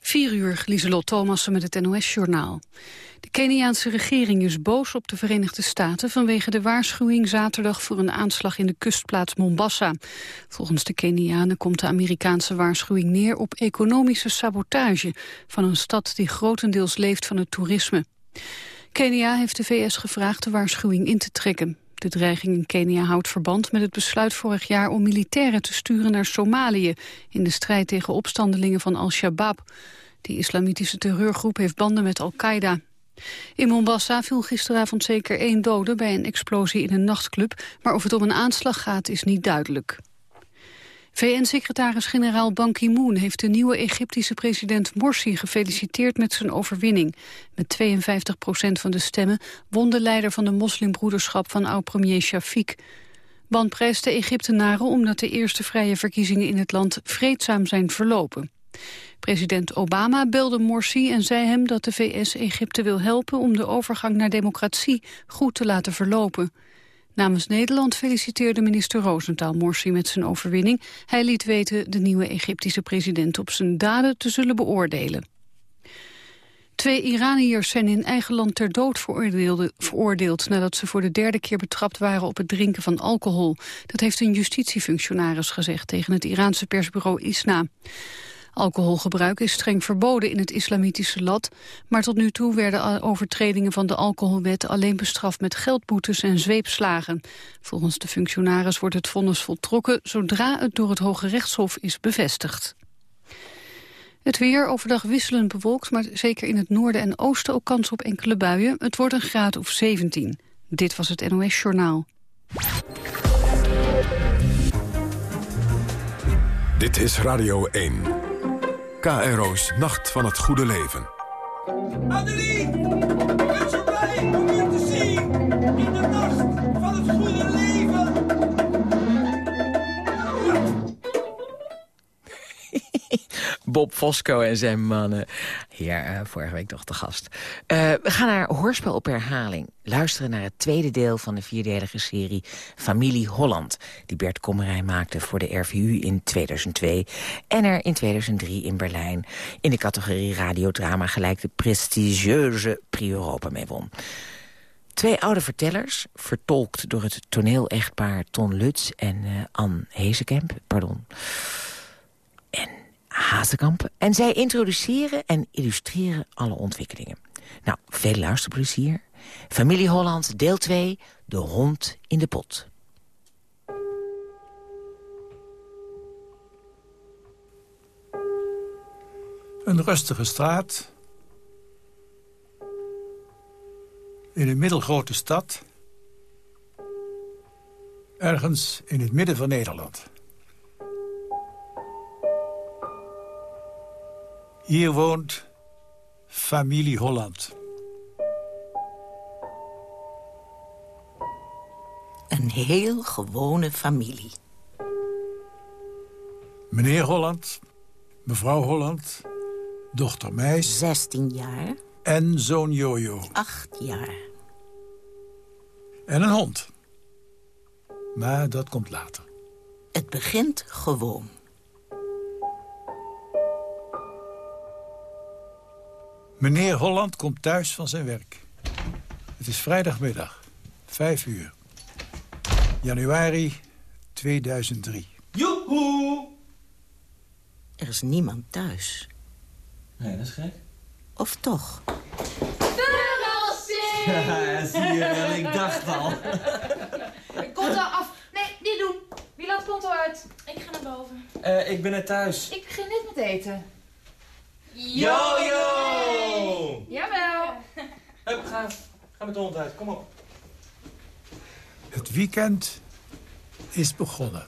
4 uur, Lieselot Thomassen met het NOS-journaal. De Keniaanse regering is boos op de Verenigde Staten... vanwege de waarschuwing zaterdag voor een aanslag in de kustplaats Mombasa. Volgens de Kenianen komt de Amerikaanse waarschuwing neer... op economische sabotage van een stad die grotendeels leeft van het toerisme. Kenia heeft de VS gevraagd de waarschuwing in te trekken. De dreiging in Kenia houdt verband met het besluit vorig jaar om militairen te sturen naar Somalië in de strijd tegen opstandelingen van Al-Shabaab. Die islamitische terreurgroep heeft banden met Al-Qaeda. In Mombasa viel gisteravond zeker één dode bij een explosie in een nachtclub, maar of het om een aanslag gaat is niet duidelijk. VN-secretaris-generaal Ban Ki-moon heeft de nieuwe Egyptische president Morsi gefeliciteerd met zijn overwinning. Met 52 procent van de stemmen won de leider van de moslimbroederschap van oud-premier Shafiq. Ban prijst de Egyptenaren omdat de eerste vrije verkiezingen in het land vreedzaam zijn verlopen. President Obama belde Morsi en zei hem dat de VS Egypte wil helpen om de overgang naar democratie goed te laten verlopen. Namens Nederland feliciteerde minister Rosenthal Morsi met zijn overwinning. Hij liet weten de nieuwe Egyptische president op zijn daden te zullen beoordelen. Twee Iraniërs zijn in eigen land ter dood veroordeeld nadat ze voor de derde keer betrapt waren op het drinken van alcohol. Dat heeft een justitiefunctionaris gezegd tegen het Iraanse persbureau ISNA. Alcoholgebruik is streng verboden in het islamitische land, maar tot nu toe werden overtredingen van de alcoholwet alleen bestraft met geldboetes en zweepslagen. Volgens de functionaris wordt het vonnis voltrokken zodra het door het Hoge Rechtshof is bevestigd. Het weer overdag wisselend bewolkt, maar zeker in het noorden en oosten ook kans op enkele buien. Het wordt een graad of 17. Dit was het NOS Journaal. Dit is Radio 1. KRO's Nacht van het Goede Leven. Bob Fosco en zijn mannen. Hier, uh, vorige week toch de gast. Uh, we gaan naar Hoorspel op herhaling. Luisteren naar het tweede deel van de vierdelige serie Familie Holland... die Bert Kommerij maakte voor de RVU in 2002... en er in 2003 in Berlijn in de categorie radiodrama... gelijk de prestigieuze Prix Europa mee won. Twee oude vertellers, vertolkt door het toneelechtpaar Ton Lutz en uh, Anne Hezekamp... pardon... Hazekamp. En zij introduceren en illustreren alle ontwikkelingen. Nou, veel luisterplezier. Familie Holland, deel 2, De hond in de pot. Een rustige straat. In een middelgrote stad. Ergens in het midden van Nederland. Hier woont familie Holland. Een heel gewone familie. Meneer Holland, mevrouw Holland, dochter Meis... 16 jaar. En zoon Jojo. 8 jaar. En een hond. Maar dat komt later. Het begint gewoon. Meneer Holland komt thuis van zijn werk. Het is vrijdagmiddag, 5 uur. Januari 2003. Joehoe! Er is niemand thuis. Nee, dat is gek. Of toch? Verrassing! Ja, zie je wel, ik dacht al. Komt al af. Nee, niet doen. Wie laat Ponto uit? Ik ga naar boven. Uh, ik ben er thuis. Ik begin net met eten. Jojo! Jawel. Hup, ga. Ga met de hond uit. Kom op. Het weekend is begonnen.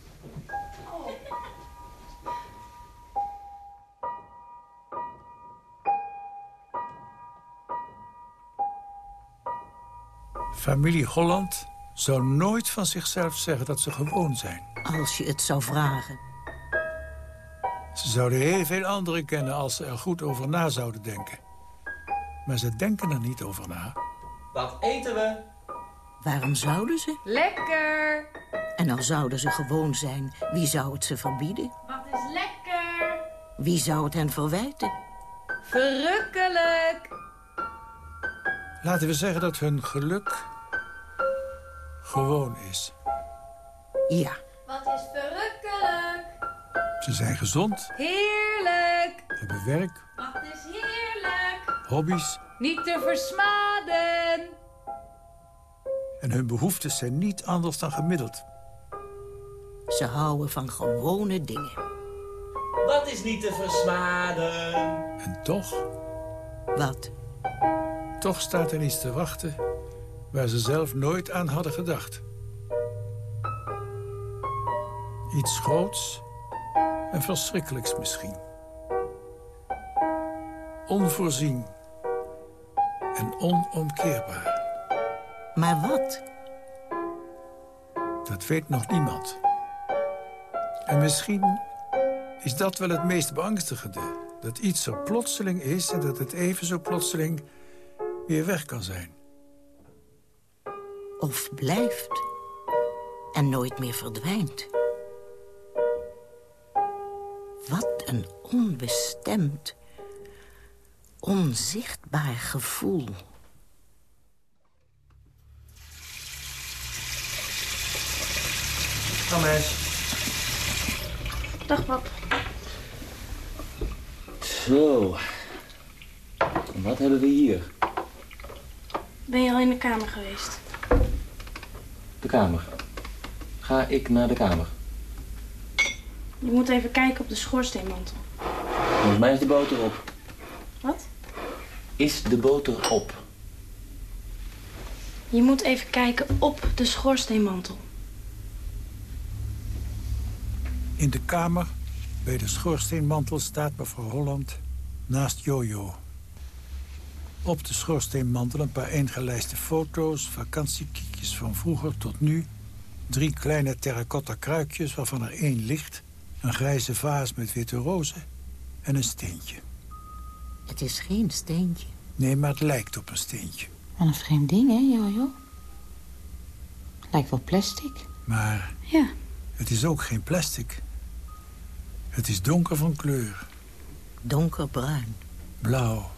Familie Holland zou nooit van zichzelf zeggen dat ze gewoon zijn. Als je het zou vragen. Ze zouden heel veel anderen kennen als ze er goed over na zouden denken. Maar ze denken er niet over na. Wat eten we? Waarom zouden ze? Lekker. En al zouden ze gewoon zijn, wie zou het ze verbieden? Wat is lekker? Wie zou het hen verwijten? Verrukkelijk. Laten we zeggen dat hun geluk gewoon is. Ja, Wat is verrukkelijk? Ze zijn gezond, Heerlijk. hebben werk, Wat is heerlijk? hobby's... Niet te versmaden. en hun behoeftes zijn niet anders dan gemiddeld. ze houden van gewone dingen. Wat is niet te versmaden? En toch, Wat? toch staat er iets te wachten... waar ze zelf nooit aan hadden gedacht. Iets groots en verschrikkelijks misschien. Onvoorzien en onomkeerbaar. Maar wat? Dat weet nog niemand. En misschien is dat wel het meest beangstigende. Dat iets zo plotseling is en dat het even zo plotseling weer weg kan zijn. Of blijft en nooit meer verdwijnt. Wat een onbestemd, onzichtbaar gevoel. Kom eens. Dag pap. Zo. En wat hebben we hier? Ben je al in de kamer geweest? De kamer. Ga ik naar de kamer. Je moet even kijken op de schoorsteenmantel. Volgens mij is de boter op. Wat? Is de boter op? Je moet even kijken op de schoorsteenmantel. In de kamer bij de schoorsteenmantel staat mevrouw Holland naast Jojo. Op de schoorsteenmantel een paar ingelijste foto's, vakantiekiekjes van vroeger tot nu. Drie kleine terracotta kruikjes waarvan er één ligt. Een grijze vaas met witte rozen en een steentje. Het is geen steentje. Nee, maar het lijkt op een steentje. Wat een vreemd ding, hè, Jojo? Lijkt wel plastic. Maar Ja. het is ook geen plastic. Het is donker van kleur, Donkerbruin. blauw.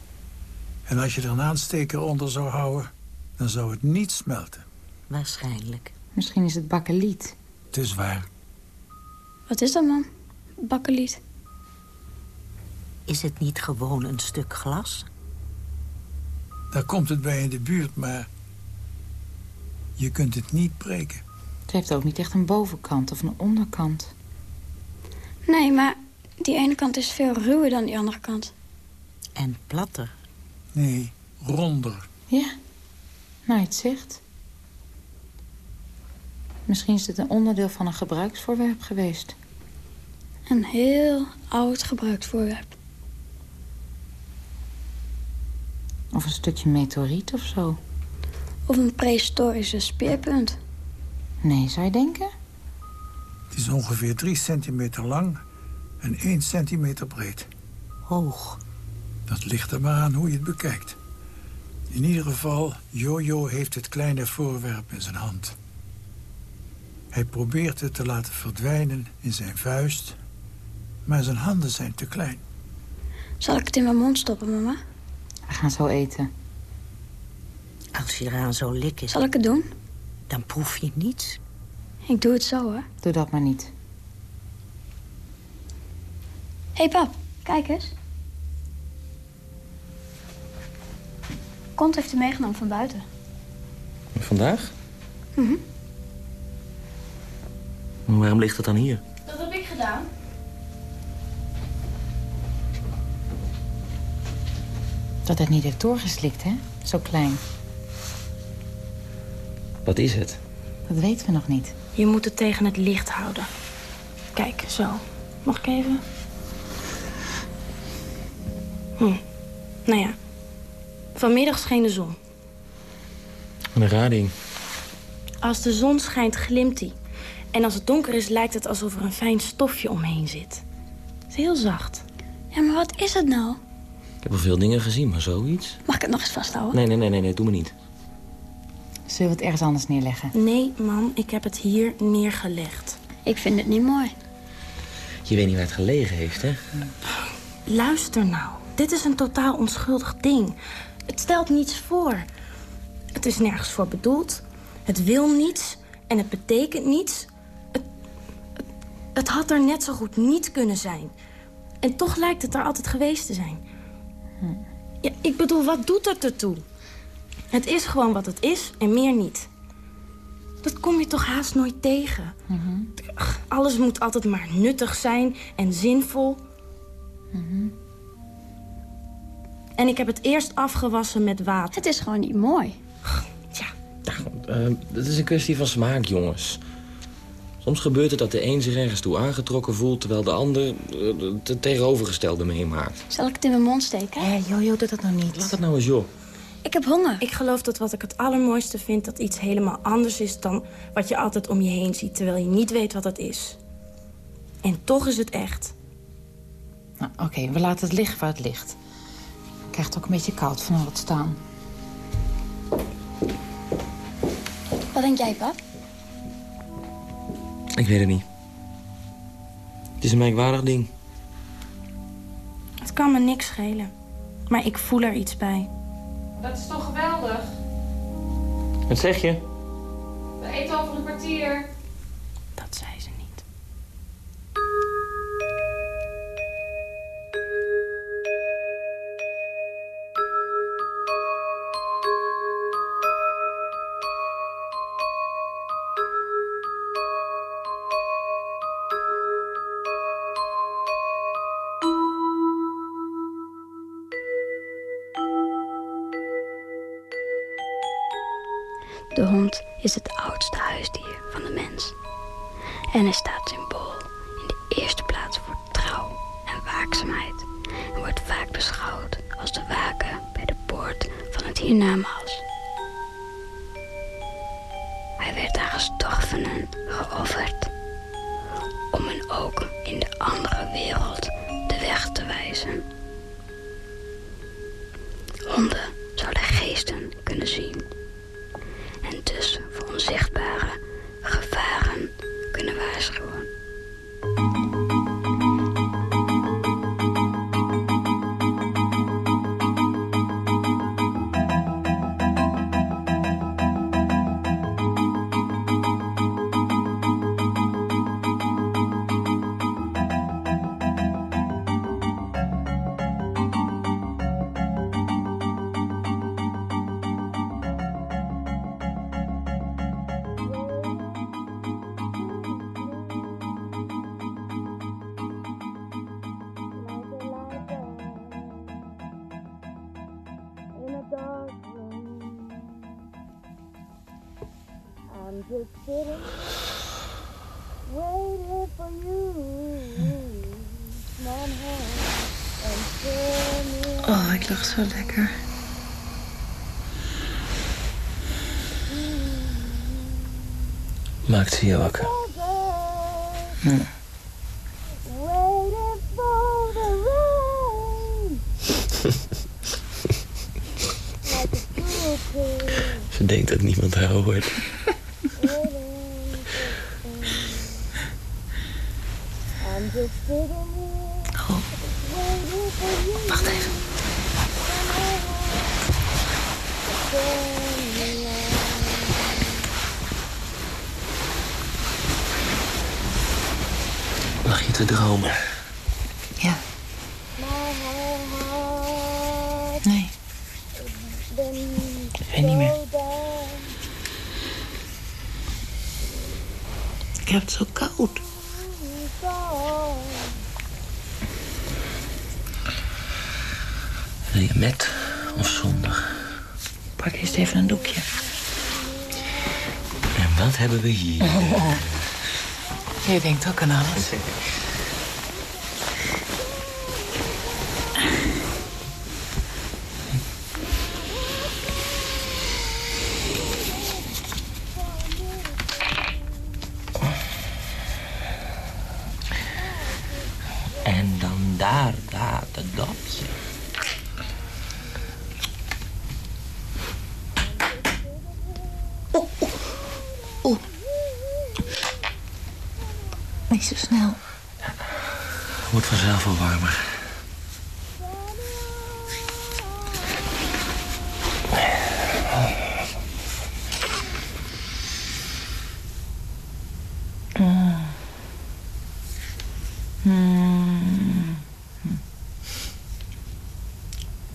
En als je er een aansteker onder zou houden, dan zou het niet smelten. Waarschijnlijk. Misschien is het bakkeliet. Het is waar. Wat is dat, man? Bakkeliet. Is het niet gewoon een stuk glas? Daar komt het bij in de buurt, maar je kunt het niet breken. Het heeft ook niet echt een bovenkant of een onderkant. Nee, maar die ene kant is veel ruwer dan die andere kant. En platter. Nee, ronder. Ja, nou je het zegt. Misschien is het een onderdeel van een gebruiksvoorwerp geweest. Een heel oud gebruikt voorwerp. Of een stukje meteoriet of zo. Of een prehistorische speerpunt. Nee, zou je denken? Het is ongeveer drie centimeter lang en één centimeter breed. Hoog. Dat ligt er maar aan hoe je het bekijkt. In ieder geval, Jojo heeft het kleine voorwerp in zijn hand. Hij probeert het te laten verdwijnen in zijn vuist... maar zijn handen zijn te klein. Zal ik het in mijn mond stoppen, mama? We gaan zo eten. Als je eraan zo likken, Zal ik het doen? dan proef je niets. Ik doe het zo, hoor. Doe dat maar niet. Hé, hey, pap. Kijk eens. Kont heeft hij meegenomen van buiten. Vandaag? Mhm. Waarom ligt het dan hier? Dat heb ik gedaan. Dat het niet heeft doorgeslikt, hè? Zo klein. Wat is het? Dat weten we nog niet. Je moet het tegen het licht houden. Kijk, zo. Mag ik even? Hm. Nou ja. Vanmiddag scheen de zon. Een rading. Als de zon schijnt, glimt hij. En als het donker is, lijkt het alsof er een fijn stofje omheen zit. Het is heel zacht. Ja, maar wat is het nou? Ik heb wel veel dingen gezien, maar zoiets? Mag ik het nog eens vasthouden? Nee, nee, nee, nee, nee doe me niet. Zullen we het ergens anders neerleggen? Nee, man, ik heb het hier neergelegd. Ik vind het niet mooi. Je weet niet waar het gelegen heeft, hè? Luister nou. dit is een totaal onschuldig ding. Het stelt niets voor. Het is nergens voor bedoeld. Het wil niets en het betekent niets. Het, het, het had er net zo goed niet kunnen zijn. En toch lijkt het er altijd geweest te zijn. Ja, ik bedoel, wat doet het ertoe? Het is gewoon wat het is en meer niet. Dat kom je toch haast nooit tegen? Ach, Alles moet altijd maar nuttig zijn en zinvol. En ik heb het eerst afgewassen met water. Het is gewoon niet mooi. Eh, Het is een kwestie van smaak, jongens. Soms gebeurt het dat de een zich ergens toe aangetrokken voelt... terwijl de ander eh, het tegenovergestelde meemaakt. Zal ik het in mijn mond steken? Hé, jojo, doe dat nou niet. Laat dat nou eens, joh. Ik heb honger. Ik geloof dat wat ik het allermooiste vind... dat iets helemaal anders is dan wat je altijd om je heen ziet... terwijl je niet weet wat het is. En toch is het echt. Nou, oké, we laten het liggen waar het ligt. Ik krijg het ook een beetje koud van al het staan. Wat denk jij, pap? Ik weet het niet. Het is een merkwaardig ding. Het kan me niks schelen. Maar ik voel er iets bij. Dat is toch geweldig? Wat zeg je? We eten over een kwartier. En hij staat symbool in de eerste plaats voor trouw en waakzaamheid. En wordt vaak beschouwd als de waken bij de poort van het hiernamaals. Oh, ik lag zo lekker. Maakt ze je wakker? Hm. Ze denkt dat niemand haar hoort. Oh. Wacht even. Lag je te dromen? Ja. Nee. Ik weet niet meer. Ik heb het zo koud. Wil je met of zonder? Pak eerst even een doekje. En wat hebben we hier? Oh. Je denkt ook aan alles. En dan daar, daar, de dopje. Niet zo snel. Wordt vanzelf wel warmer.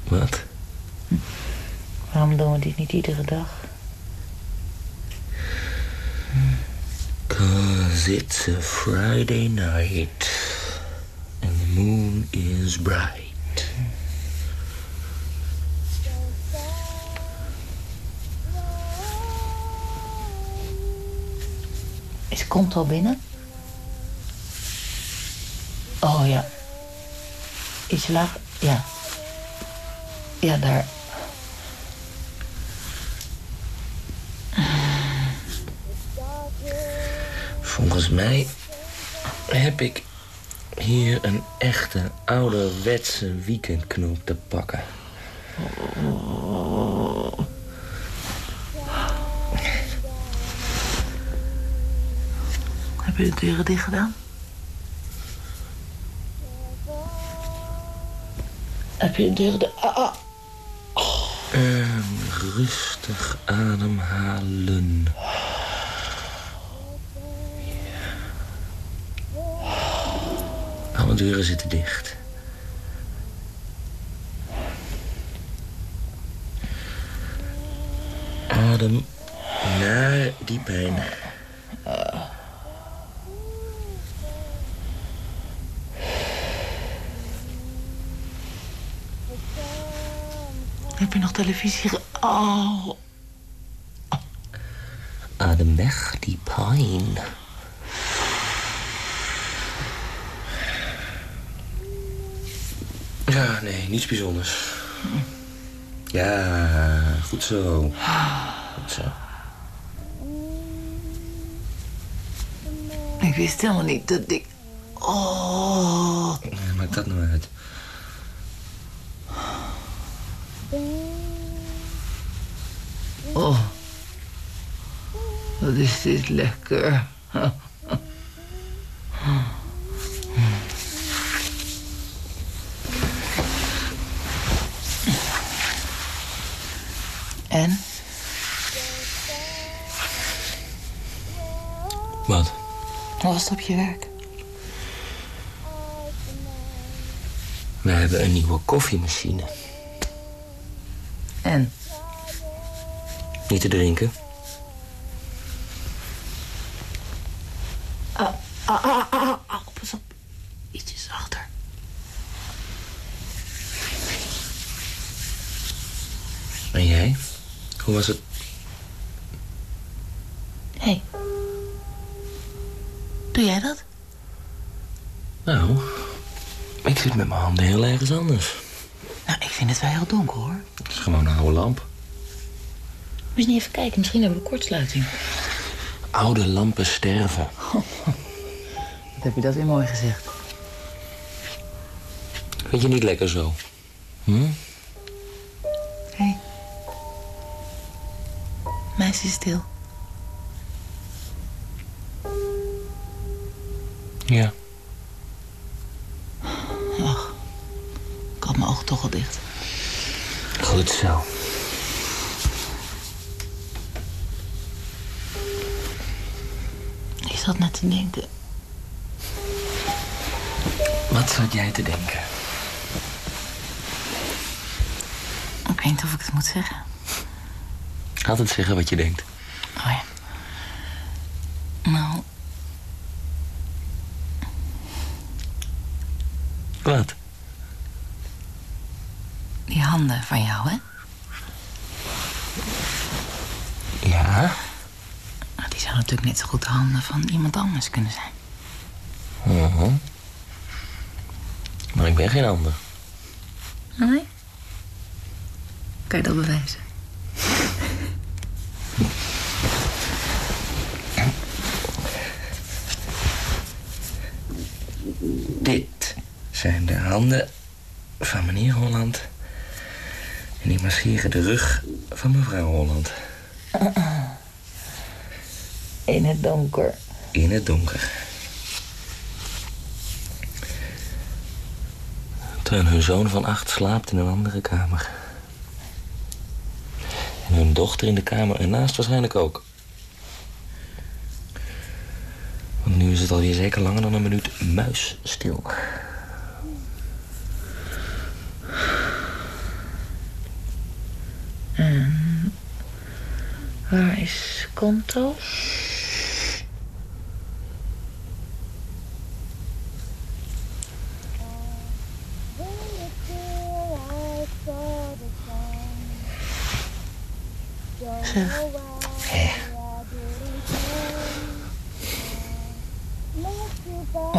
Wat? Waarom doen we dit niet iedere dag? Cause it's a Friday night. And the moon is bright. Is komt al binnen? Oh ja. Iets laag? Ja. Ja, daar. Volgens mij heb ik hier een echte ouderwetse weekendknoop te pakken. Heb je de deuren dicht gedaan? Heb je de deuren dicht... Ah, ah. En rustig ademhalen. Alle deuren zitten dicht. Adem naar die pijn. Heb je nog televisie? Oh. Adem weg die pijn. Ja, nee, niets bijzonders. Ja, goed zo. Goed zo. Ik wist helemaal niet dat ik... Oh. Ja, Maakt dat nou uit? Oh. Wat is dit lekker. En? Wat? Hoe was het op je werk? We hebben een nieuwe koffiemachine. En? Niet te drinken. Ah, ah, ah, ah, ah, pas op. Ietsjes achter. En jij? Hoe was het? Hé. Hey. Doe jij dat? Nou, ik zit met mijn handen heel ergens anders. Nou, ik vind het wel heel donker, hoor. Het is gewoon een oude lamp. Moet je niet even kijken, misschien hebben we kortsluiting. Oude lampen sterven. Wat heb je dat weer mooi gezegd. Vind je niet lekker zo? Hm? Hé. Hey. Meisje stil. Ja. Had mijn ogen toch al dicht. Goed zo. Ik zat net te denken. Wat zat jij te denken? Ik weet niet of ik het moet zeggen. Altijd zeggen wat je denkt. Oh ja. Nou, Wat? die handen van jou, hè? Ja? Nou, Die zouden natuurlijk net zo goed de handen van iemand anders kunnen zijn. Mhm. Maar ik ben geen ander. Nee? Kan je dat bewijzen? Dit zijn de handen van meneer Holland. En die masseren de rug van mevrouw Holland. In het donker. In het donker. Terwijl hun zoon van acht slaapt in een andere kamer. En hun dochter in de kamer ernaast waarschijnlijk ook. Want nu is het alweer zeker langer dan een minuut muisstil. En waar is Konto? Zeg. Hé,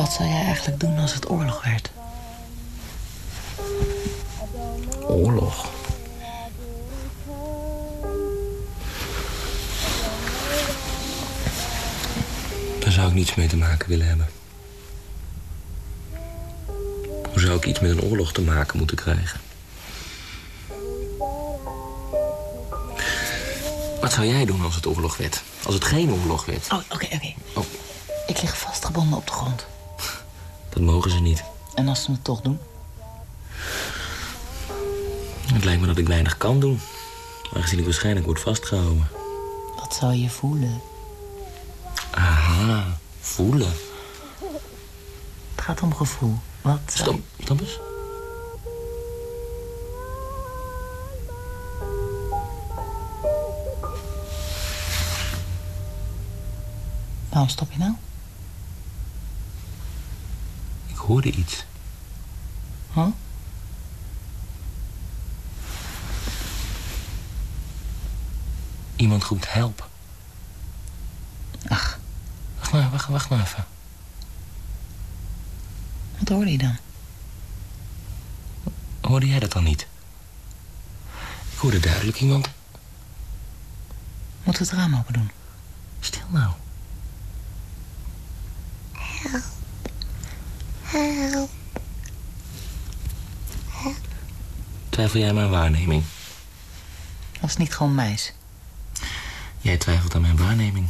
Wat zou jij eigenlijk doen als het oorlog werd? oorlog. Daar zou ik niets mee te maken willen hebben. Hoe zou ik iets met een oorlog te maken moeten krijgen? Wat zou jij doen als het oorlog werd? Als het geen oorlog werd? Oh, oké, oké. Oh. Ik lig vastgebonden op de grond. Dat mogen ze niet. En als ze het toch doen? Het lijkt me dat ik weinig kan doen. Aangezien ik waarschijnlijk word vastgehouden. Wat zou je voelen? Aha, voelen. Het gaat om gevoel. Wat Stop, stop eens. Waarom stop je nou? Ik hoorde iets. Huh? Iemand roept help. Ach. Wacht maar, wacht, wacht maar even. Wat hoorde je dan? Hoorde jij dat dan niet? Ik hoorde duidelijk iemand. Moeten we het raam open doen? Stil nou. Twijfel jij aan mijn waarneming? Was het niet gewoon meis? Jij twijfelt aan mijn waarneming.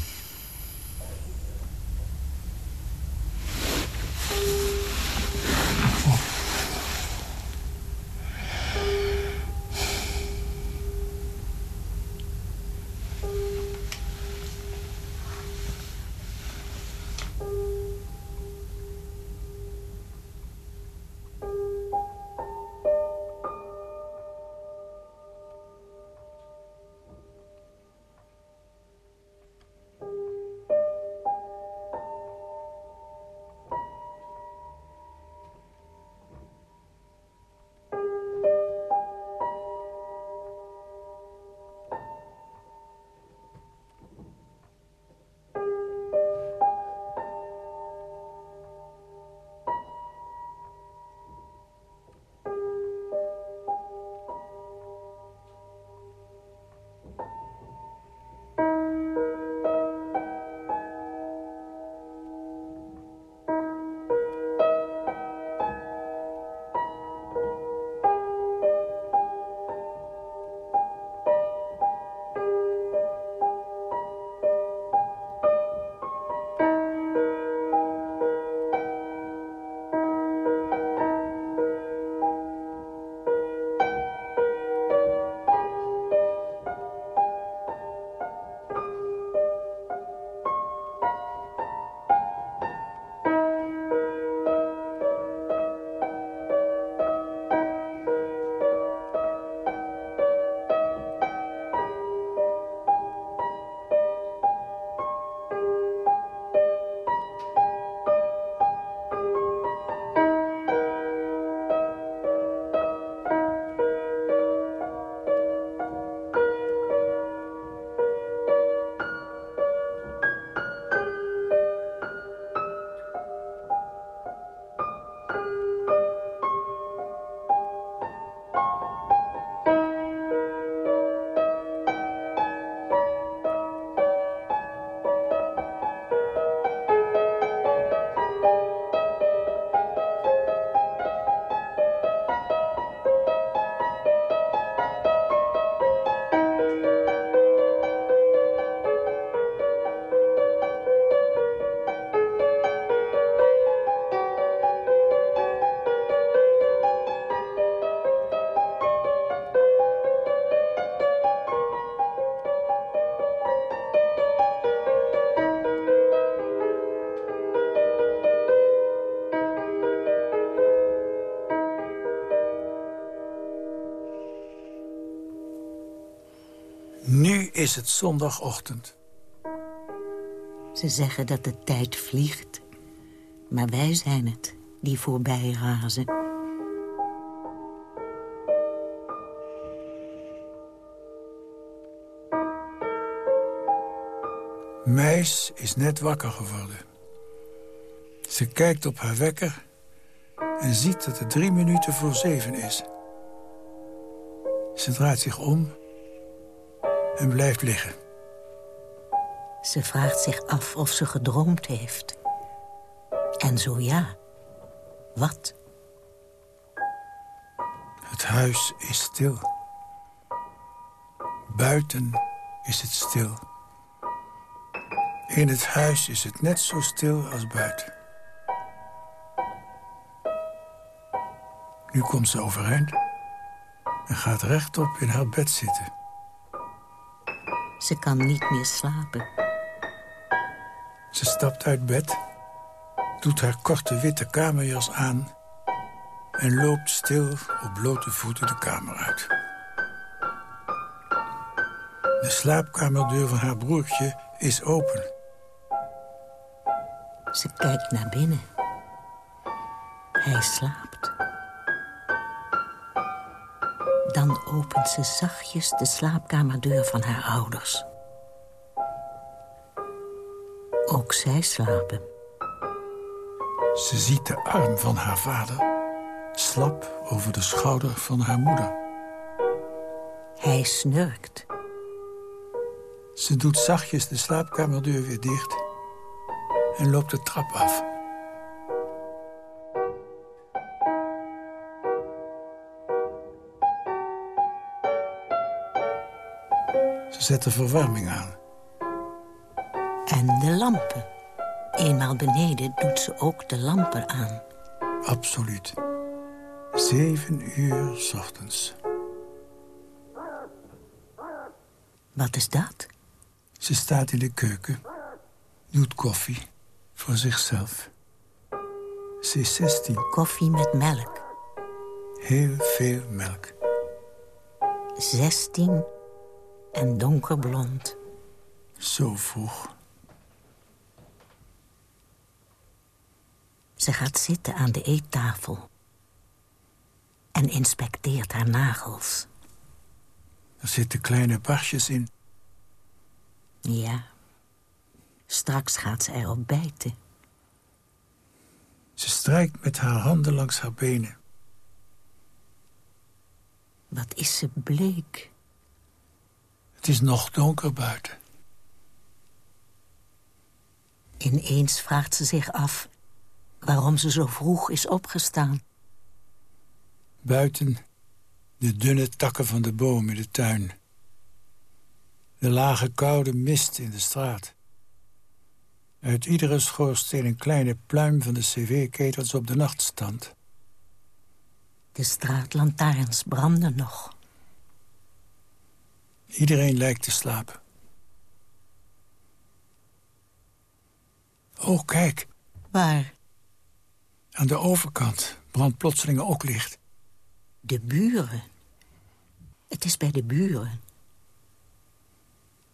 Is het zondagochtend. Ze zeggen dat de tijd vliegt. Maar wij zijn het die voorbij razen. Meis is net wakker geworden. Ze kijkt op haar wekker en ziet dat het drie minuten voor zeven is. Ze draait zich om en blijft liggen. Ze vraagt zich af of ze gedroomd heeft. En zo ja, wat? Het huis is stil. Buiten is het stil. In het huis is het net zo stil als buiten. Nu komt ze overeind en gaat rechtop in haar bed zitten. Ze kan niet meer slapen. Ze stapt uit bed, doet haar korte witte kamerjas aan... en loopt stil op blote voeten de kamer uit. De slaapkamerdeur van haar broertje is open. Ze kijkt naar binnen. Hij slaapt. Dan opent ze zachtjes de slaapkamerdeur van haar ouders. Ook zij slapen. Ze ziet de arm van haar vader slap over de schouder van haar moeder. Hij snurkt. Ze doet zachtjes de slaapkamerdeur weer dicht en loopt de trap af. Zet de verwarming aan. En de lampen. Eenmaal beneden doet ze ook de lampen aan. Absoluut. Zeven uur s ochtends. Wat is dat? Ze staat in de keuken, doet koffie voor zichzelf. Ze is 16. Koffie met melk. Heel veel melk. 16 en donkerblond. Zo vroeg. Ze gaat zitten aan de eettafel. En inspecteert haar nagels. Er zitten kleine barstjes in. Ja. Straks gaat ze erop bijten. Ze strijkt met haar handen langs haar benen. Wat is ze bleek. Het is nog donker buiten. Ineens vraagt ze zich af waarom ze zo vroeg is opgestaan. Buiten de dunne takken van de boom in de tuin. De lage koude mist in de straat. Uit iedere schoorsteen een kleine pluim van de cv-ketels op de nachtstand. De straatlantaarns branden nog. Iedereen lijkt te slapen. Oh, kijk. Waar? Aan de overkant brandt plotseling ook licht. De buren. Het is bij de buren.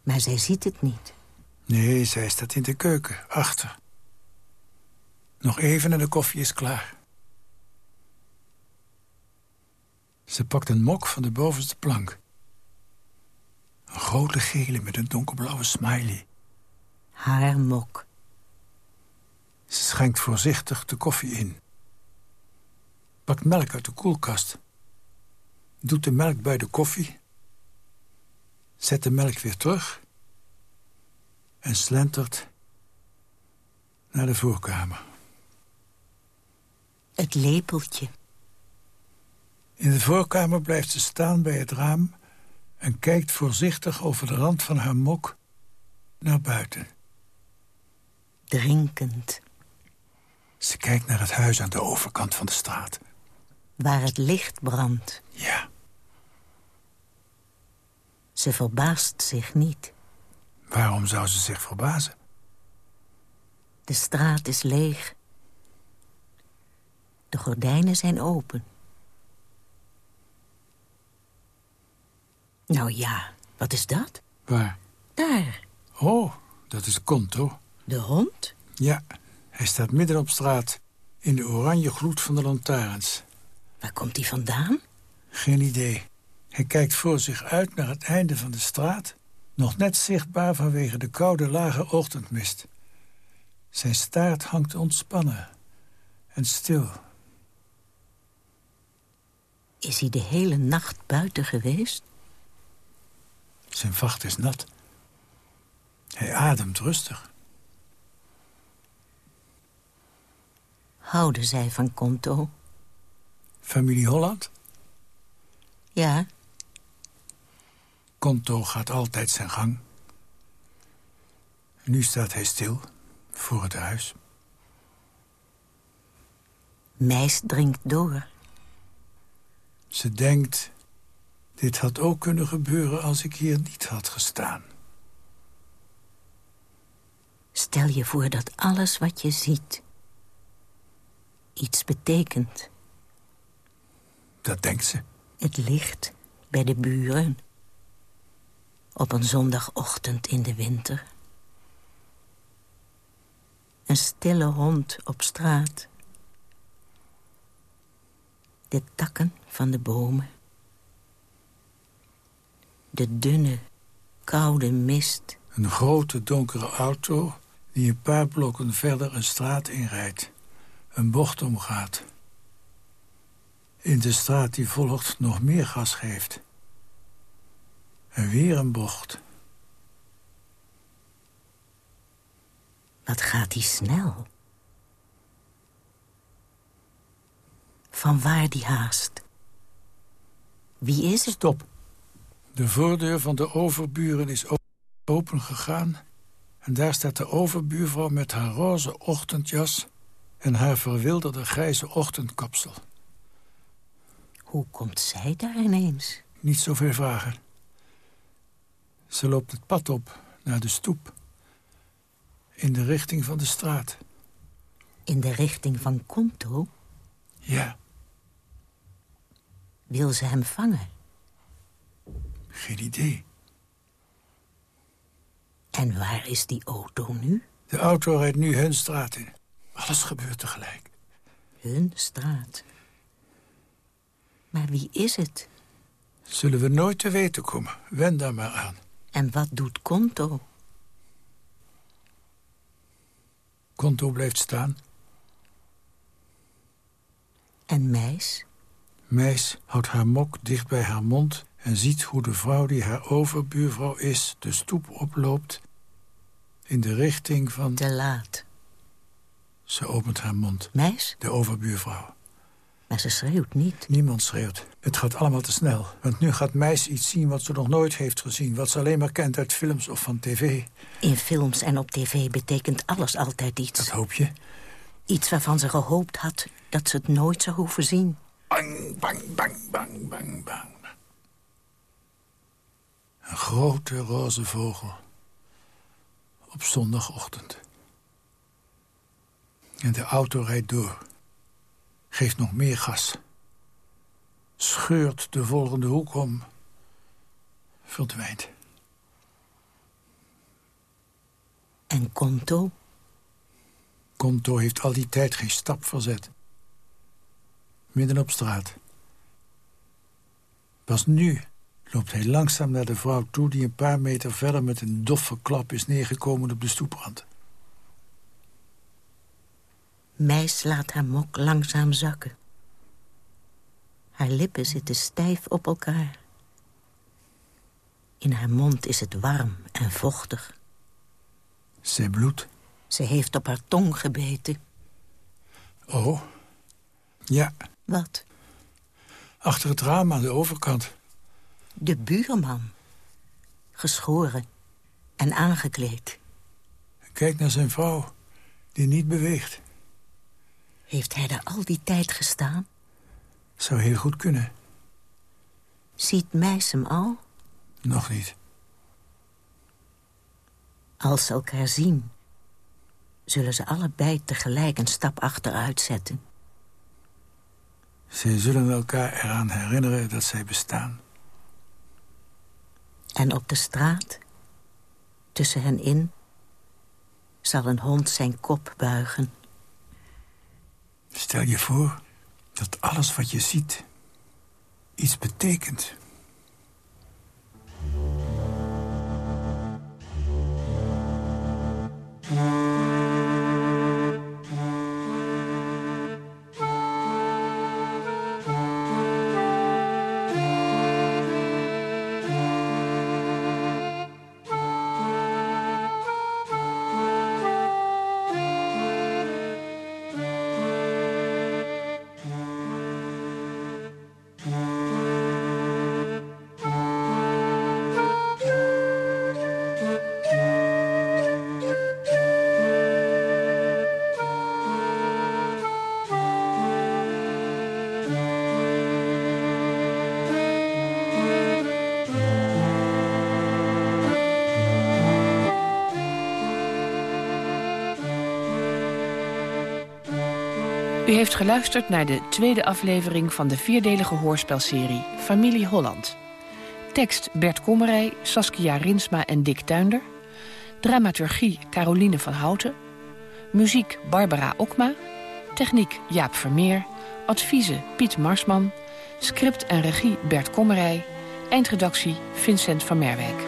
Maar zij ziet het niet. Nee, zij staat in de keuken, achter. Nog even en de koffie is klaar. Ze pakt een mok van de bovenste plank. Een grote gele met een donkerblauwe smiley. Haar mok. Ze schenkt voorzichtig de koffie in. Pakt melk uit de koelkast. Doet de melk bij de koffie. Zet de melk weer terug. En slentert naar de voorkamer. Het lepeltje. In de voorkamer blijft ze staan bij het raam... en kijkt voorzichtig over de rand van haar mok naar buiten. Drinkend. Ze kijkt naar het huis aan de overkant van de straat. Waar het licht brandt. Ja. Ze verbaast zich niet. Waarom zou ze zich verbazen? De straat is leeg. De gordijnen zijn open. Nou ja, wat is dat? Waar? Daar, Oh, dat is Conto. de hond. Ja, hij staat midden op straat. In de oranje gloed van de lantaarns. Waar komt hij vandaan? Geen idee. Hij kijkt voor zich uit naar het einde van de straat. Nog net zichtbaar vanwege de koude lage ochtendmist. Zijn staart hangt ontspannen. En stil. Is hij de hele nacht buiten geweest? Zijn vacht is nat. Hij ademt rustig. Houden zij van Conto? Familie Holland? Ja, Conto gaat altijd zijn gang. Nu staat hij stil, voor het huis. Meis drinkt door. Ze denkt, dit had ook kunnen gebeuren als ik hier niet had gestaan. Stel je voor dat alles wat je ziet... iets betekent. Dat denkt ze. Het licht bij de buren. Op een zondagochtend in de winter. Een stille hond op straat. De takken van de bomen. De dunne, koude mist. Een grote donkere auto die een paar blokken verder een straat inrijdt. Een bocht omgaat. In de straat die volgt nog meer gas geeft. En weer een bocht. Wat gaat die snel? Van waar die haast? Wie is het? Stop. De voordeur van de overburen is o- open gegaan... en daar staat de overbuurvrouw met haar roze ochtendjas... en haar verwilderde grijze ochtendkapsel. Hoe komt zij daar ineens? Niet zoveel vragen. Ze loopt het pad op naar de stoep. In de richting van de straat. In de richting van Conto Ja, wil ze hem vangen. Geen idee. En waar is die auto nu? De auto rijdt nu hun straat in. Alles gebeurt tegelijk. Hun straat. Maar wie is het? Zullen we nooit te weten komen. Wen daar maar aan. En wat doet Conto? Conto blijft staan. En Meis? Meis houdt haar mok dicht bij haar mond... en ziet hoe de vrouw die haar overbuurvrouw is... de stoep oploopt in de richting van... Te laat. Ze opent haar mond. Meis? De overbuurvrouw. Maar ze schreeuwt niet. Niemand schreeuwt. Het gaat allemaal te snel. Want nu gaat Meis iets zien wat ze nog nooit heeft gezien. Wat ze alleen maar kent uit films of van tv. In films en op tv betekent alles altijd iets. Dat hoop je. Iets waarvan ze gehoopt had dat ze het nooit zou hoeven zien. Bang, bang, bang, bang, bang, bang. Grote roze vogel. Op zondagochtend. En de auto rijdt door. Geeft nog meer gas. Scheurt de volgende hoek om. Verdwijnt. En Conto? Conto heeft al die tijd geen stap verzet. Midden op straat. Pas nu loopt hij langzaam naar de vrouw toe... die een paar meter verder met een doffe klap is neergekomen op de stoeprand. Meis laat haar mok langzaam zakken. Haar lippen zitten stijf op elkaar. In haar mond is het warm en vochtig. Zij bloedt. Ze heeft op haar tong gebeten. Oh, ja, Wat? achter het raam aan de overkant. De buurman. Geschoren en aangekleed. Kijk naar zijn vrouw, die niet beweegt. Heeft hij daar al die tijd gestaan? Zou heel goed kunnen. Ziet Meis hem al? Nog niet. Als ze elkaar zien, zullen ze allebei tegelijk een stap achteruit zetten. Zij zullen elkaar eraan herinneren dat zij bestaan. En op de straat Tussen hen in zal een hond zijn kop buigen. Stel je voor dat alles wat je ziet iets betekent. U heeft geluisterd naar de tweede aflevering van de vierdelige hoorspelserie Familie Holland. Tekst Bert Kommerij, Saskia Rinsma en Dick Tuinder. Dramaturgie Caroline van Houten. Muziek Barbara Okma. Techniek Jaap Vermeer. Adviezen Piet Marsman. Script en regie Bert Kommerij. Eindredactie Vincent van Merwijk.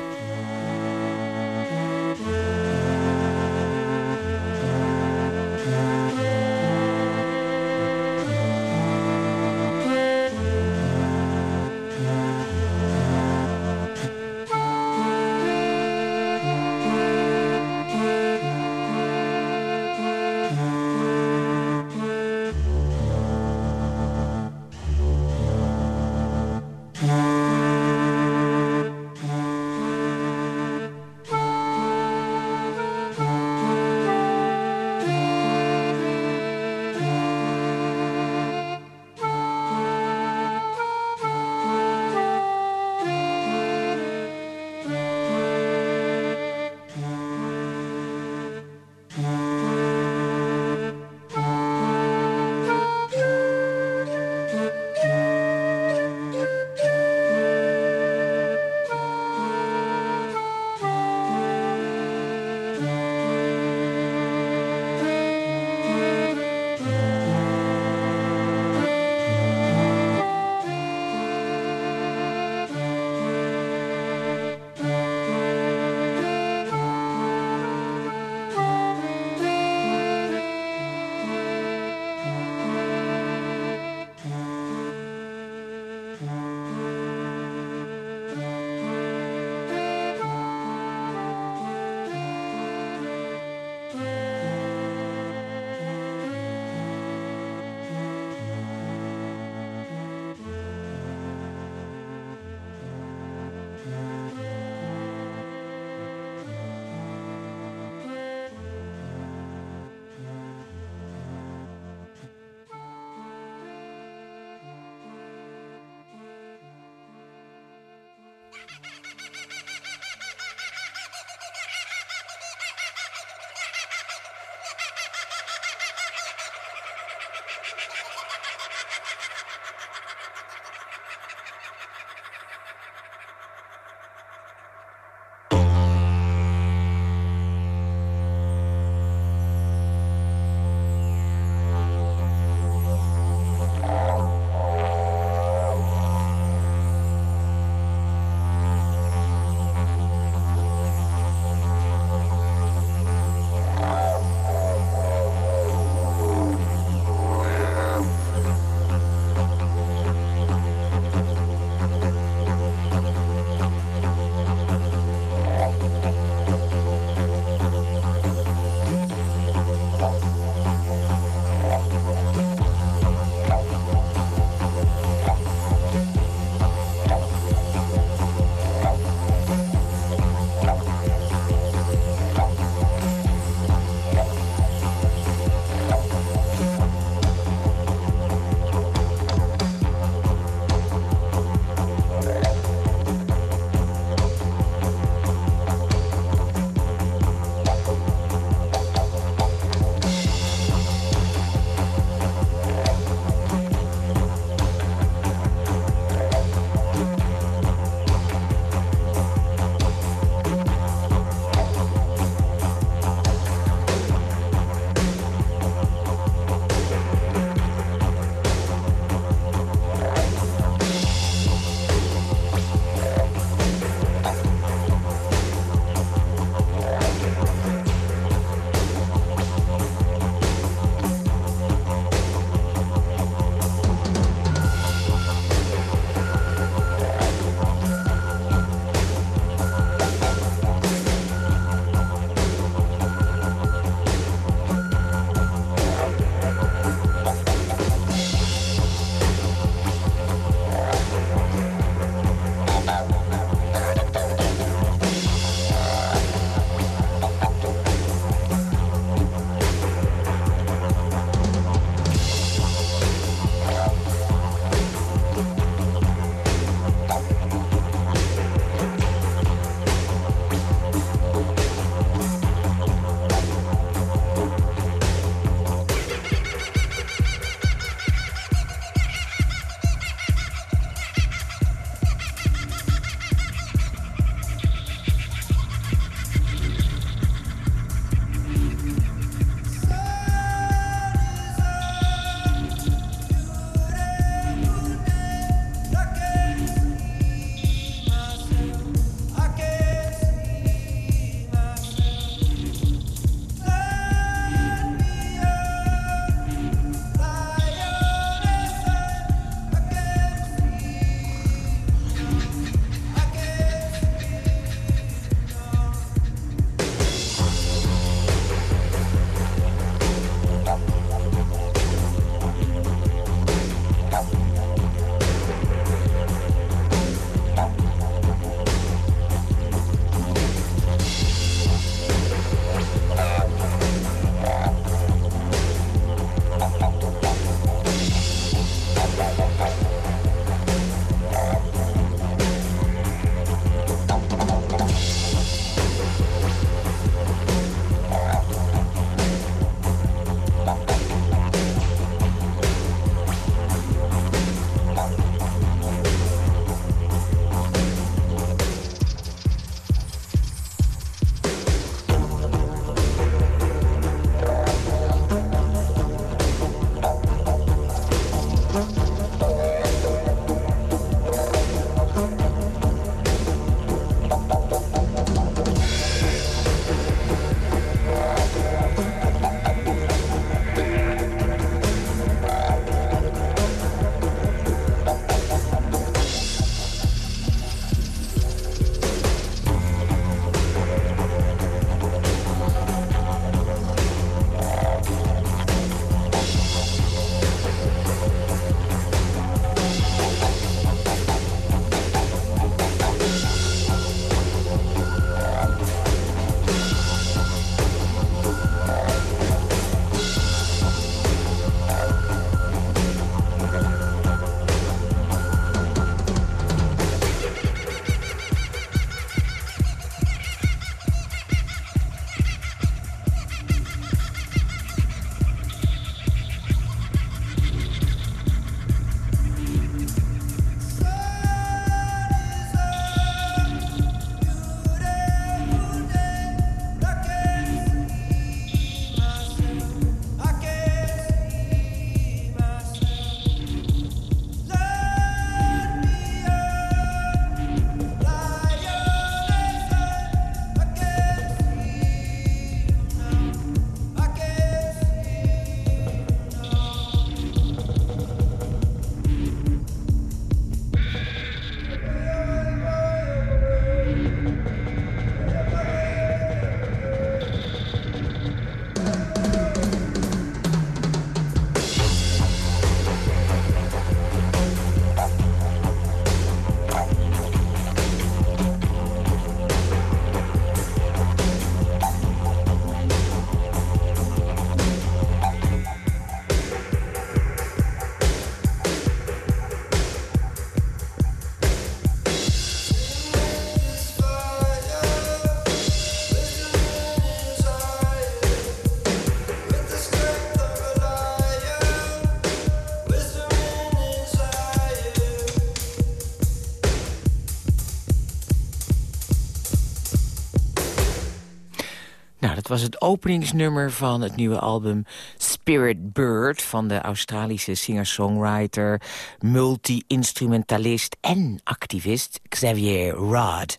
Was het openingsnummer van het nieuwe album Spirit Bird... van de Australische singer-songwriter, multi-instrumentalist en activist Xavier Rod.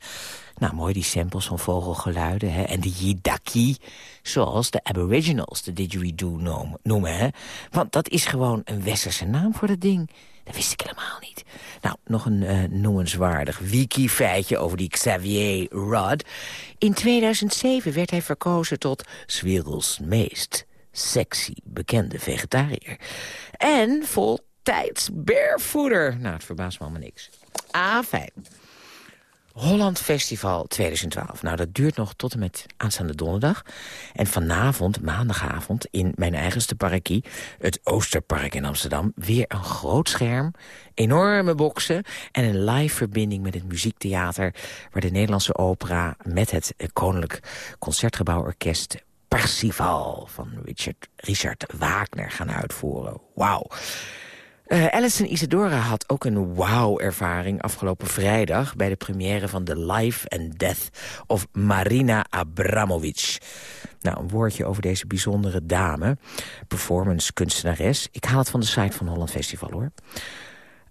Nou, mooi die samples van vogelgeluiden hè? en de yidaki, zoals de aboriginals de didgeridoo noemen. Hè? Want dat is gewoon een westerse naam voor dat ding. Dat wist ik helemaal niet. Nou, nog een uh, noemenswaardig wiki-feitje over die Xavier Rudd. In 2007 werd hij verkozen tot werelds meest sexy bekende vegetariër. En voltijds barefooter. Nou, het verbaast me allemaal niks. Ah, fijn. Holland Festival 2012. Nou, dat duurt nog tot en met aanstaande donderdag. En vanavond, maandagavond, in mijn eigenste parkie... het Oosterpark in Amsterdam, weer een groot scherm... enorme boksen en een live verbinding met het muziektheater... waar de Nederlandse opera met het Koninklijk Concertgebouworkest... Parsifal van Richard, Richard Wagner gaan uitvoeren. Wauw. Uh, Alison Isadora had ook een wow-ervaring afgelopen vrijdag... bij de première van The Life and Death of Marina Abramovic. Nou, een woordje over deze bijzondere dame, performance-kunstenares. Ik haal het van de site van Holland Festival, hoor.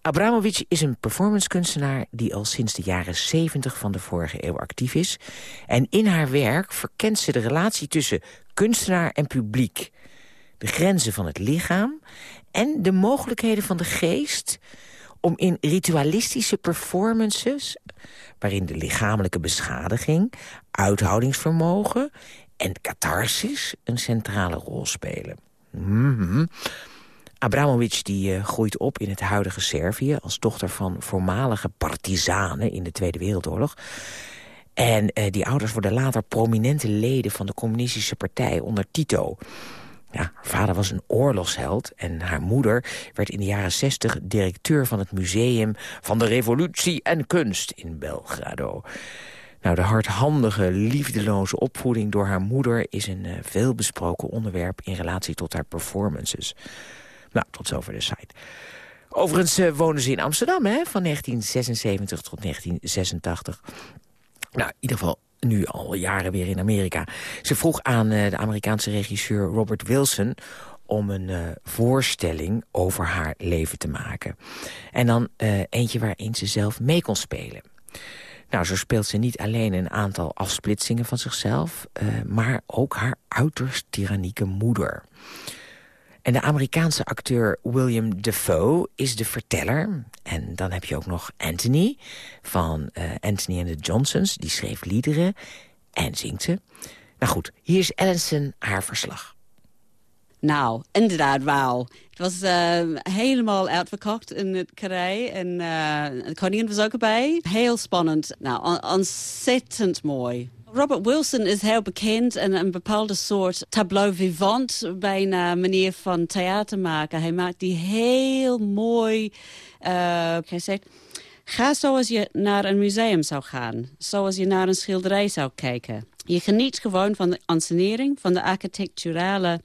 Abramovic is een performancekunstenaar die al sinds de jaren 70 van de vorige eeuw actief is. En in haar werk verkent ze de relatie tussen kunstenaar en publiek de grenzen van het lichaam... en de mogelijkheden van de geest om in ritualistische performances... waarin de lichamelijke beschadiging, uithoudingsvermogen en catharsis een centrale rol spelen. Mm Abramovic die, uh, groeit op in het huidige Servië... als dochter van voormalige partizanen in de Tweede Wereldoorlog. En uh, die ouders worden later prominente leden van de communistische partij onder Tito... Ja, haar vader was een oorlogsheld en haar moeder werd in de jaren 60 directeur van het Museum van de Revolutie en Kunst in Belgrado. Nou, de hardhandige, liefdeloze opvoeding door haar moeder is een uh, veelbesproken onderwerp in relatie tot haar performances. Nou, tot zover de site. Overigens uh, wonen ze in Amsterdam, hè, van 1976 tot 1986. Nou, in ieder geval nu al jaren weer in Amerika. Ze vroeg aan uh, de Amerikaanse regisseur Robert Wilson om een uh, voorstelling over haar leven te maken. En dan uh, eentje waarin ze zelf mee kon spelen. Nou, zo speelt ze niet alleen een aantal afsplitsingen van zichzelf... maar ook haar uiterst tyrannieke moeder. En de Amerikaanse acteur William Defoe is de verteller. En dan heb je ook nog Anthony van uh, Anthony and the Johnsons. Die schreef liederen en zingt ze. Nou goed, hier is Ellison haar verslag. Nou, inderdaad, wauw. Het was uh, helemaal uitverkocht in het carré. En uh, de koningin was ook erbij. Heel spannend. Nou, ontzettend mooi. Robert Wilson is heel bekend en een bepaalde soort tableau vivant, bijna manier van theater maken. Hij maakt die heel mooi, hij zegt, ga zoals je naar een museum zou gaan. Zoals je naar een schilderij zou kijken. Je geniet gewoon van de ansenering, van de architecturale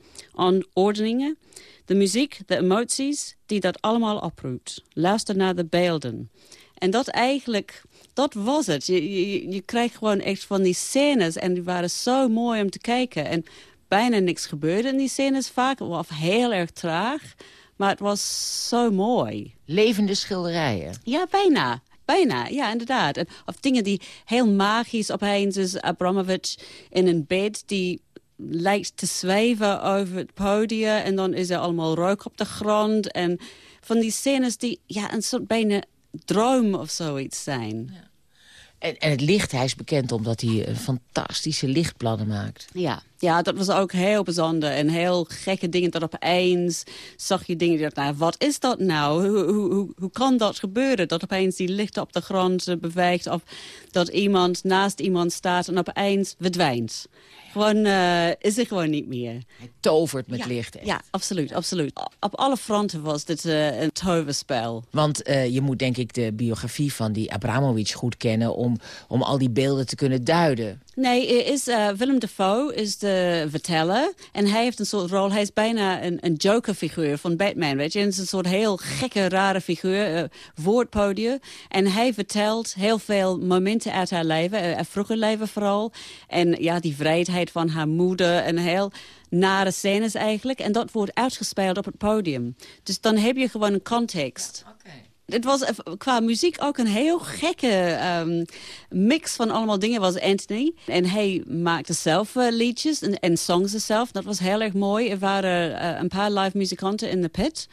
ordeningen. De muziek, de emoties, die dat allemaal oproept. Luister naar de beelden. En dat eigenlijk dat was het. Je, je, je krijgt gewoon echt van die scènes en die waren zo mooi om te kijken. En bijna niks gebeurde in die scènes vaak, of heel erg traag. Maar het was zo mooi. Levende schilderijen? Ja, bijna. Bijna, ja, inderdaad. of dingen die heel magisch opeens is Abramovic in een bed die lijkt te zweven over het podium. En dan is er allemaal rook op de grond. En van die scènes die ja, een soort bijna droom of zoiets zijn. Ja. En, en het licht, hij is bekend omdat hij eh, fantastische lichtplannen maakt. Ja, ja, dat was ook heel bijzonder. En heel gekke dingen dat opeens zag je dingen. Dat, nou, wat is dat nou? Hoe, hoe, hoe, hoe kan dat gebeuren? Dat opeens die licht op de grond eh, beweegt. Of dat iemand naast iemand staat en opeens verdwijnt. Gewoon, uh, is er gewoon niet meer. Hij tovert met licht. Ja, absoluut, absoluut. Op alle fronten was dit uh, een toverspel. Want uh, je moet denk ik de biografie van die Abramovic goed kennen... om, om al die beelden te kunnen duiden. Nee, is, Willem Dafoe is de verteller. En hij heeft een soort rol. Hij is bijna een, een joker-figuur van Batman, weet je. En het is een soort heel gekke, rare figuur, uh, woordpodium. En hij vertelt heel veel momenten uit haar leven, uh, haar vroeger leven vooral. En ja, die vrijheid van haar moeder en heel nare scènes eigenlijk. En dat wordt uitgespeeld op het podium. Dus dan heb je gewoon een context. Het was qua muziek ook een heel gekke um, mix van allemaal dingen was Anthony. En hij maakte zelf uh, liedjes en, songs zelf. Dat was heel erg mooi. Er waren uh, een paar live muzikanten in de pit.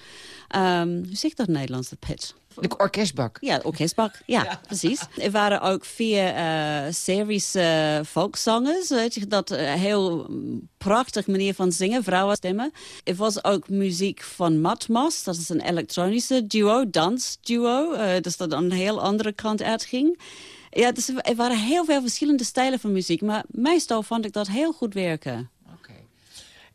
Um, hoe zeg dat in Nederlands, de pit? De orkestbak. Ja, de orkestbak. Ja, ja. precies. Er waren ook vier uh, Serische folkzangers. Weet je, dat uh, heel prachtig manier van zingen, vrouwenstemmen. Er was ook muziek van Matmos. Dat is een elektronische duo, dansduo. Uh, dus dat aan een heel andere kant uitging. Ja, dus er waren heel veel verschillende stijlen van muziek. Maar meestal vond ik dat heel goed werken.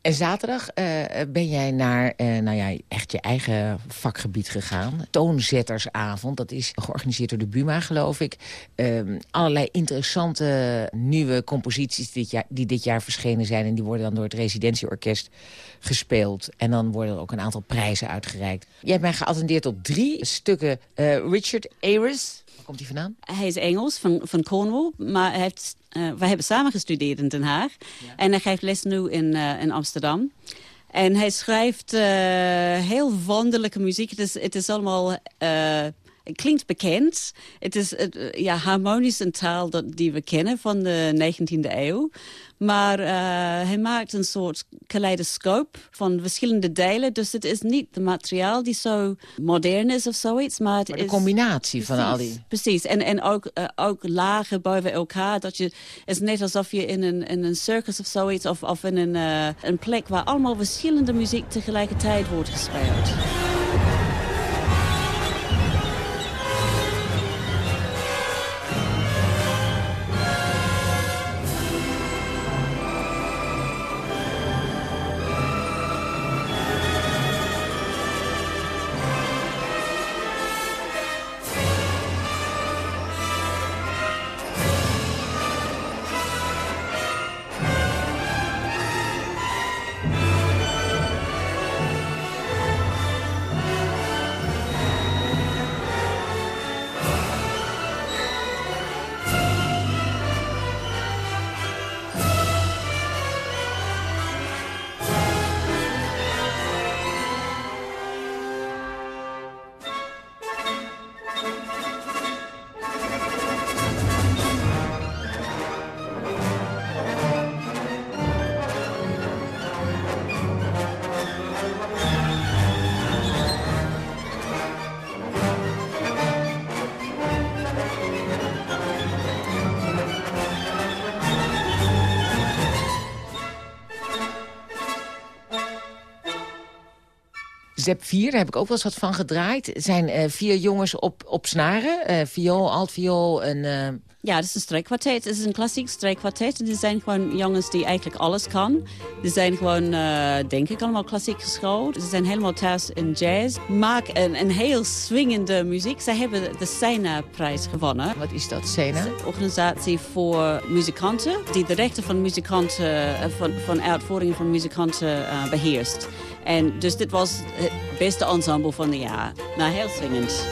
En zaterdag uh, ben jij naar uh, nou ja, echt je eigen vakgebied gegaan. Toonzettersavond, dat is georganiseerd door de Buma, geloof ik. Uh, allerlei interessante nieuwe composities die dit jaar verschenen zijn. En die worden dan door het residentieorkest gespeeld. En dan worden er ook een aantal prijzen uitgereikt. Jij mij geattendeerd op drie stukken. Richard Ayres, waar komt hij vandaan? Hij is Engels, van, van Cornwall. Maar hij heeft uh, wij hebben samen gestudeerd in Den Haag. Ja. En hij geeft les nu in, uh, in Amsterdam. En hij schrijft uh, heel wonderlijke muziek. Het is, het is allemaal... Het klinkt bekend. Het is ja, harmonisch een taal dat, die we kennen van de 19e eeuw. Maar uh, hij maakt een soort kaleidoscoop van verschillende delen. Dus het is niet het materiaal die zo modern is of zoiets. Maar, het maar de is, combinatie precies, van al die... Precies, en, en ook, uh, ook lagen boven elkaar. Dat je, het is net alsof je in een, in een circus of zoiets... of, of in een, uh, een plek waar allemaal verschillende muziek tegelijkertijd wordt gespeeld. 4, daar heb ik ook wel eens wat van gedraaid. Het zijn uh, vier jongens op, op snaren. Uh, viool, altviool en... Uh... Ja, het is een strijkkwartet. Het is een klassiek strijkkwartet. Die zijn gewoon jongens die eigenlijk alles kan. Die zijn gewoon, denk ik, allemaal klassiek geschoold. Ze zijn helemaal thuis in jazz. Maak een, een heel swingende muziek. Zij hebben de Sena-prijs gewonnen. Wat is dat, Sena? Is een organisatie voor muzikanten. Die de rechten van muzikanten, van, van uitvoeringen van muzikanten beheerst. En dus dit was het beste ensemble van het jaar. Nou, heel swingend.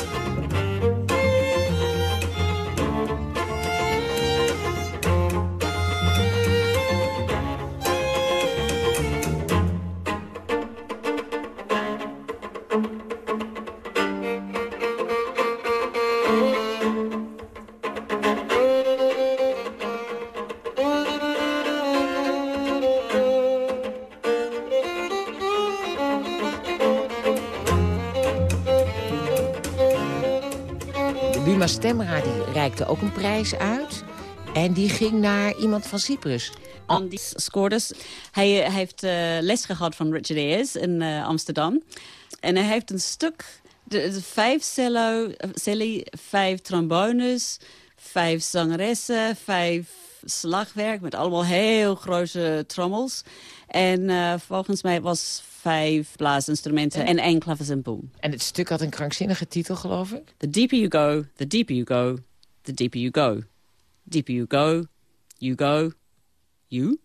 Buma Stemra die reikte ook een prijs uit. En die ging naar iemand van Cyprus. Andy Scoorders. Hij, hij heeft uh, les gehad van Richard Ayers in uh, Amsterdam. En hij heeft een stuk... De, de vijf cello, celli, vijf trombones, vijf zangeressen, vijf slagwerk... met allemaal heel grote trommels. En uh, volgens mij was vijf blaasinstrumenten en, en één klavecimboom. En het stuk had een krankzinnige titel, geloof ik? The deeper you go, the deeper you go, the deeper you go. Deeper you go, you go, you.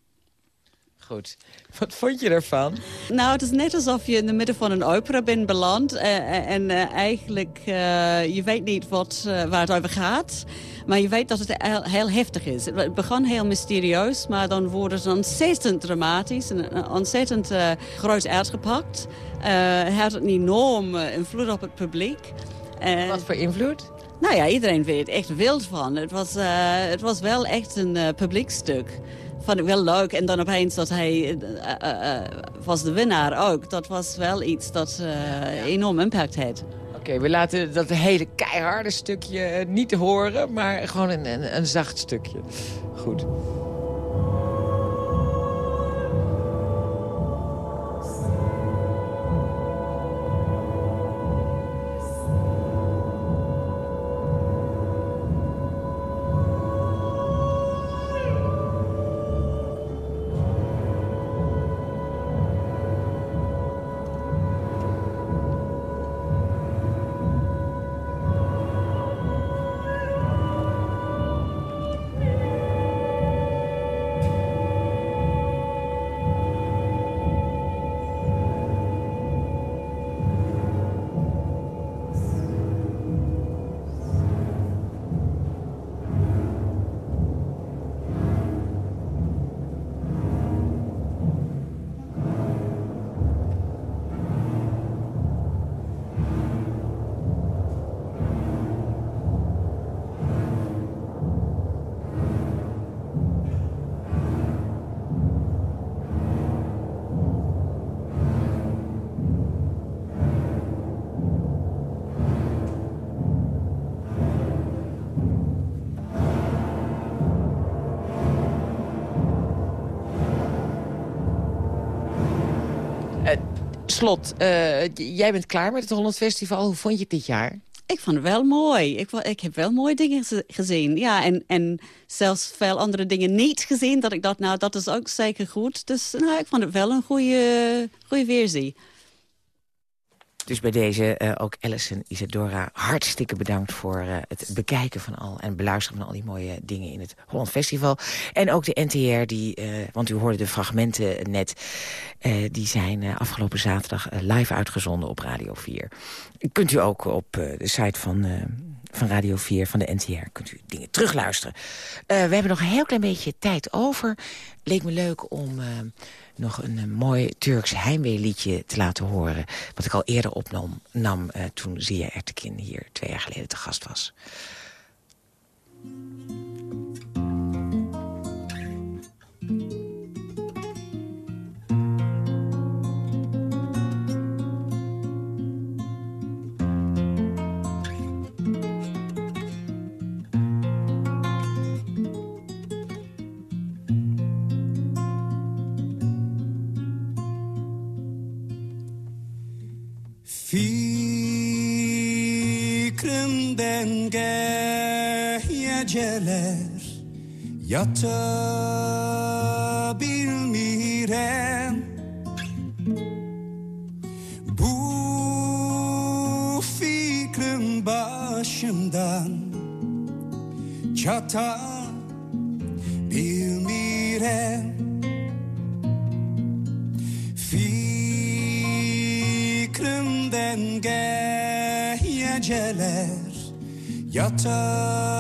Goed. Wat vond je ervan? Nou, het is net alsof je in de midden van een opera bent beland. eh, en eh, eigenlijk, eh, je weet niet wat, eh, waar het over gaat. Maar je weet dat het heel, heel heftig is. Het begon heel mysterieus, maar dan wordt het ontzettend dramatisch. En eh, ontzettend eh, groot uitgepakt. Eh, hij had een enorme invloed op het publiek. Eh, Wat voor invloed? nou ja, iedereen weet echt wild van. Het was, eh, het was wel echt een publiekstuk. Vond ik wel leuk. En dan opeens dat hij uh, uh, was de winnaar ook. Dat was wel iets dat enorm impact had. Oké, okay, we laten dat hele keiharde stukje niet horen, maar gewoon een, een, een zacht stukje. Goed. Slot, uh, jij bent klaar met het Holland Festival. Hoe vond je het dit jaar? Ik vond het wel mooi. Ik, ik heb wel mooie dingen gezien. Ja, en, en zelfs veel andere dingen niet gezien. Dat ik dacht, nou, dat is ook zeker goed. Dus nou, ik vond het wel een goede, goede weerzie. Dus bij deze uh, ook Alison Isadora hartstikke bedankt voor uh, het bekijken van al... en beluisteren van al die mooie dingen in het Holland Festival. En ook de NTR, die, uh, want u hoorde de fragmenten net... die zijn afgelopen zaterdag live uitgezonden op Radio 4. Kunt u ook op de site van van Radio 4, van de NTR. Kunt u dingen terugluisteren. Uh, we hebben nog een heel klein beetje tijd over. Leek me leuk om nog een, een, mooi Turks heimweeliedje te laten horen. Wat ik al eerder opnam nam, uh, toen Zia Ertekin hier twee jaar geleden te gast was. Geceler yatabilmirem. Bu fikrim başımdan çata bilmirem. Fikrimden geceler yatabilmirem